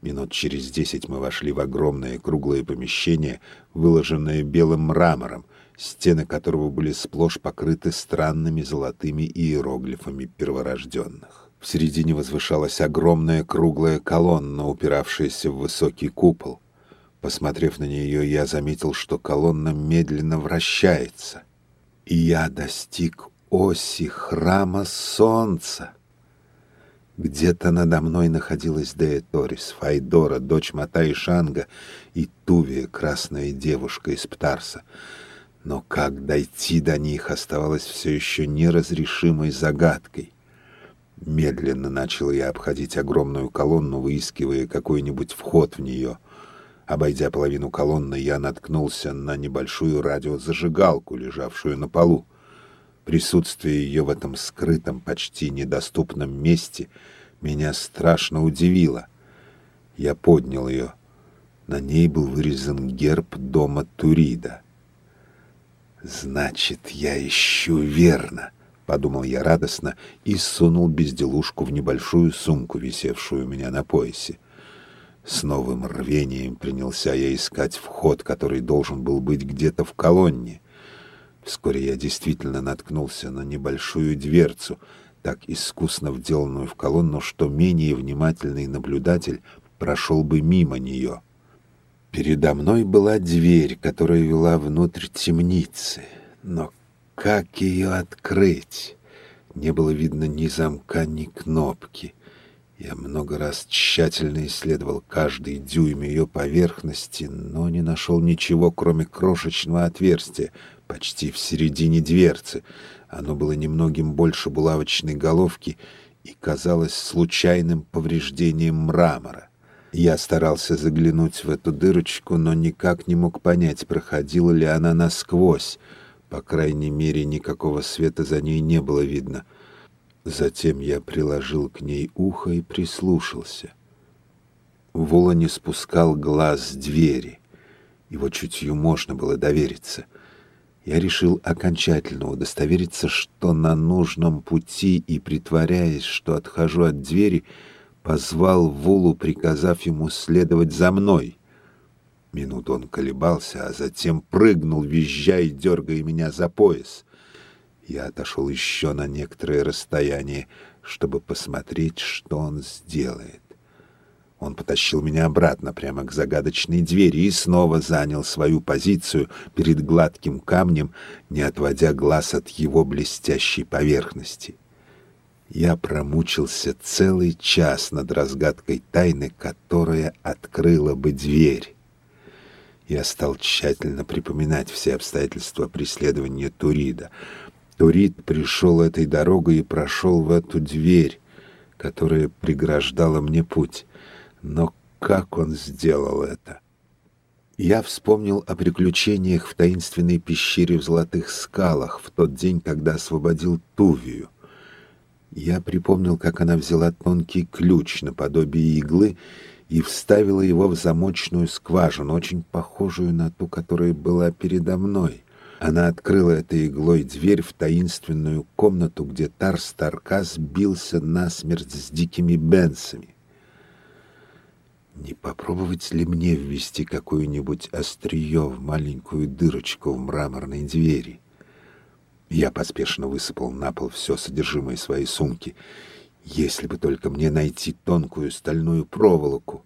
Минут через десять мы вошли в огромное круглое помещение, выложенное белым мрамором, стены которого были сплошь покрыты странными золотыми иероглифами перворожденных. В середине возвышалась огромная круглая колонна, упиравшаяся в высокий купол. Посмотрев на нее, я заметил, что колонна медленно вращается. И я достиг оси храма солнца. Где-то надо мной находилась Дея Торис, Файдора, дочь Мата и Шанга, и Тувия, красная девушка из Птарса. Но как дойти до них оставалось все еще неразрешимой загадкой. Медленно начал я обходить огромную колонну, выискивая какой-нибудь вход в нее. Обойдя половину колонны, я наткнулся на небольшую радиозажигалку, лежавшую на полу. Присутствие ее в этом скрытом, почти недоступном месте меня страшно удивило. Я поднял ее. На ней был вырезан герб дома Турида. «Значит, я ищу верно», — подумал я радостно и сунул безделушку в небольшую сумку, висевшую у меня на поясе. С новым рвением принялся я искать вход, который должен был быть где-то в колонне — Вскоре я действительно наткнулся на небольшую дверцу, так искусно вделанную в колонну, что менее внимательный наблюдатель прошел бы мимо нее. Передо мной была дверь, которая вела внутрь темницы. Но как ее открыть? Не было видно ни замка, ни кнопки. Я много раз тщательно исследовал каждый дюйм ее поверхности, но не нашел ничего, кроме крошечного отверстия, почти в середине дверцы. Оно было немногим больше булавочной головки и казалось случайным повреждением мрамора. Я старался заглянуть в эту дырочку, но никак не мог понять, проходила ли она насквозь. По крайней мере, никакого света за ней не было видно. Затем я приложил к ней ухо и прислушался. Вола не спускал глаз с двери. Его чутью можно было довериться — я решил окончательно удостовериться, что на нужном пути, и, притворяясь, что отхожу от двери, позвал Вулу, приказав ему следовать за мной. Минуту он колебался, а затем прыгнул, визжая и дергая меня за пояс. Я отошел еще на некоторое расстояние, чтобы посмотреть, что он сделает. Он потащил меня обратно прямо к загадочной двери и снова занял свою позицию перед гладким камнем, не отводя глаз от его блестящей поверхности. Я промучился целый час над разгадкой тайны, которая открыла бы дверь. Я стал тщательно припоминать все обстоятельства преследования Турида. Турид пришел этой дорогой и прошел в эту дверь, которая преграждала мне путь. Но как он сделал это? Я вспомнил о приключениях в таинственной пещере в Золотых скалах в тот день, когда освободил Тувию. Я припомнил, как она взяла тонкий ключ наподобие иглы и вставила его в замочную скважину, очень похожую на ту, которая была передо мной. Она открыла этой иглой дверь в таинственную комнату, где Тарс Таркас бился насмерть с дикими бенсами. Не попробовать ли мне ввести какое-нибудь острие в маленькую дырочку в мраморной двери? Я поспешно высыпал на пол все содержимое своей сумки. Если бы только мне найти тонкую стальную проволоку.